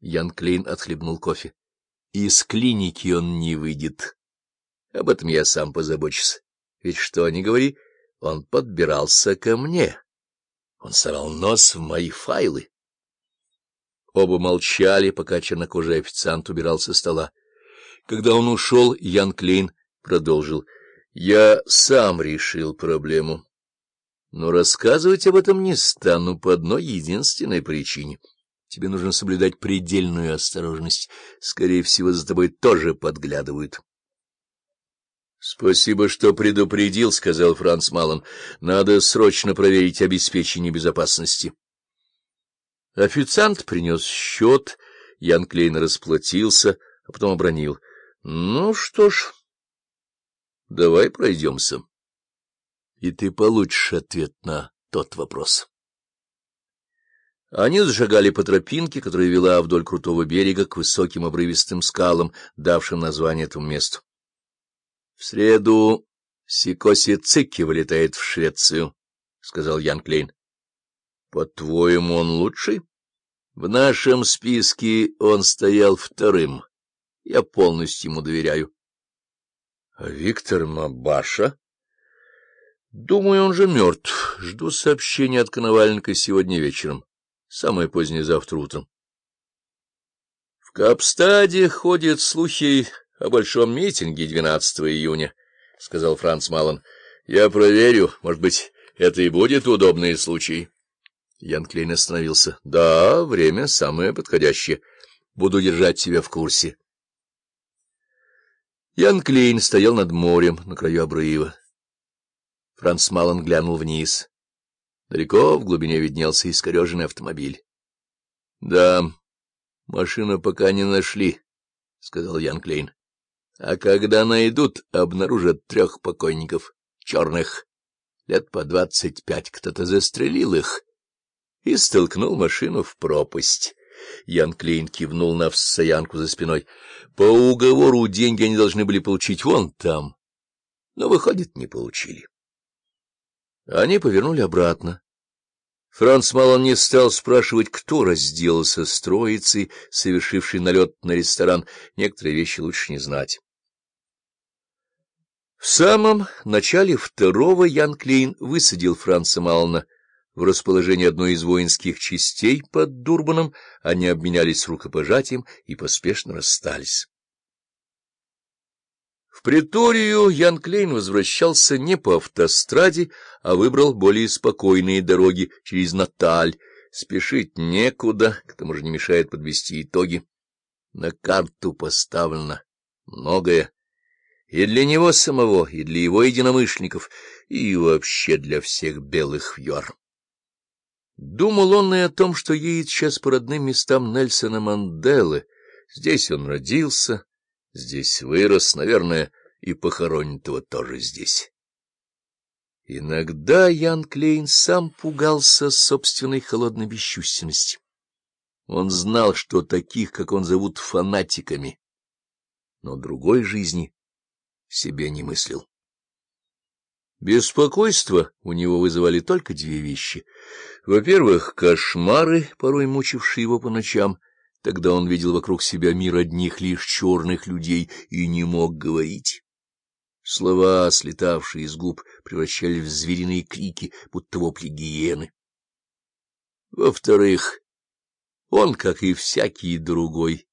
Ян Клейн отхлебнул кофе. Из клиники он не выйдет. Об этом я сам позабочусь. Ведь что ни говори, он подбирался ко мне. Он совал нос в мои файлы. Оба молчали, пока чернокожий официант убирал со стола. Когда он ушел, Ян Клейн продолжил. — Я сам решил проблему. Но рассказывать об этом не стану по одной единственной причине. Тебе нужно соблюдать предельную осторожность. Скорее всего, за тобой тоже подглядывают. — Спасибо, что предупредил, — сказал Франц Малон. — Надо срочно проверить обеспечение безопасности. Официант принес счет, Ян Клейн расплатился, а потом обронил. — Ну что ж, давай пройдемся, и ты получишь ответ на тот вопрос. Они зашагали по тропинке, которая вела вдоль крутого берега к высоким обрывистым скалам, давшим название этому месту. — В среду Сикоси Цикки вылетает в Швецию, — сказал Ян Клейн. — По-твоему, он лучший? В нашем списке он стоял вторым. Я полностью ему доверяю. — А Виктор Мабаша? — Думаю, он же мертв. Жду сообщения от Коновальника сегодня вечером. Самое позднее завтра утром. В Капстаде ходят слухи о большом митинге 12 июня, — сказал Франц Малон. — Я проверю, может быть, это и будет удобный случай. Ян Клейн остановился. — Да, время самое подходящее. Буду держать тебя в курсе. Ян Клейн стоял над морем на краю обрыва. Франц Малон глянул вниз. Далеко в глубине виднелся искореженный автомобиль. — Да, машину пока не нашли, — сказал Ян Клейн. — А когда найдут, обнаружат трех покойников, черных, лет по двадцать пять. Кто-то застрелил их и столкнул машину в пропасть. Ян Клейн кивнул на всоянку за спиной. По уговору деньги они должны были получить вон там, но, выходит, не получили. Они повернули обратно. Франц Малон не стал спрашивать, кто разделался с троицей, совершившей налет на ресторан. Некоторые вещи лучше не знать. В самом начале второго Ян Клейн высадил Франца Малона в расположении одной из воинских частей под Дурбаном. Они обменялись рукопожатием и поспешно расстались. В приторию Ян Клейн возвращался не по автостраде, а выбрал более спокойные дороги через Наталь. Спешить некуда, к тому же не мешает подвести итоги. На карту поставлено многое. И для него самого, и для его единомышленников, и вообще для всех белых вьор. Думал он и о том, что едет сейчас по родным местам Нельсона Манделы. Здесь он родился, Здесь вырос, наверное, и похоронит его тоже здесь. Иногда Ян Клейн сам пугался собственной холодной бесчувственности. Он знал, что таких, как он, зовут фанатиками, но другой жизни себе не мыслил. Беспокойство у него вызывали только две вещи. Во-первых, кошмары, порой мучившие его по ночам — Тогда он видел вокруг себя мир одних лишь черных людей и не мог говорить. Слова, слетавшие из губ, превращались в звериные крики, будто вопли гиены. Во-вторых, он, как и всякий другой,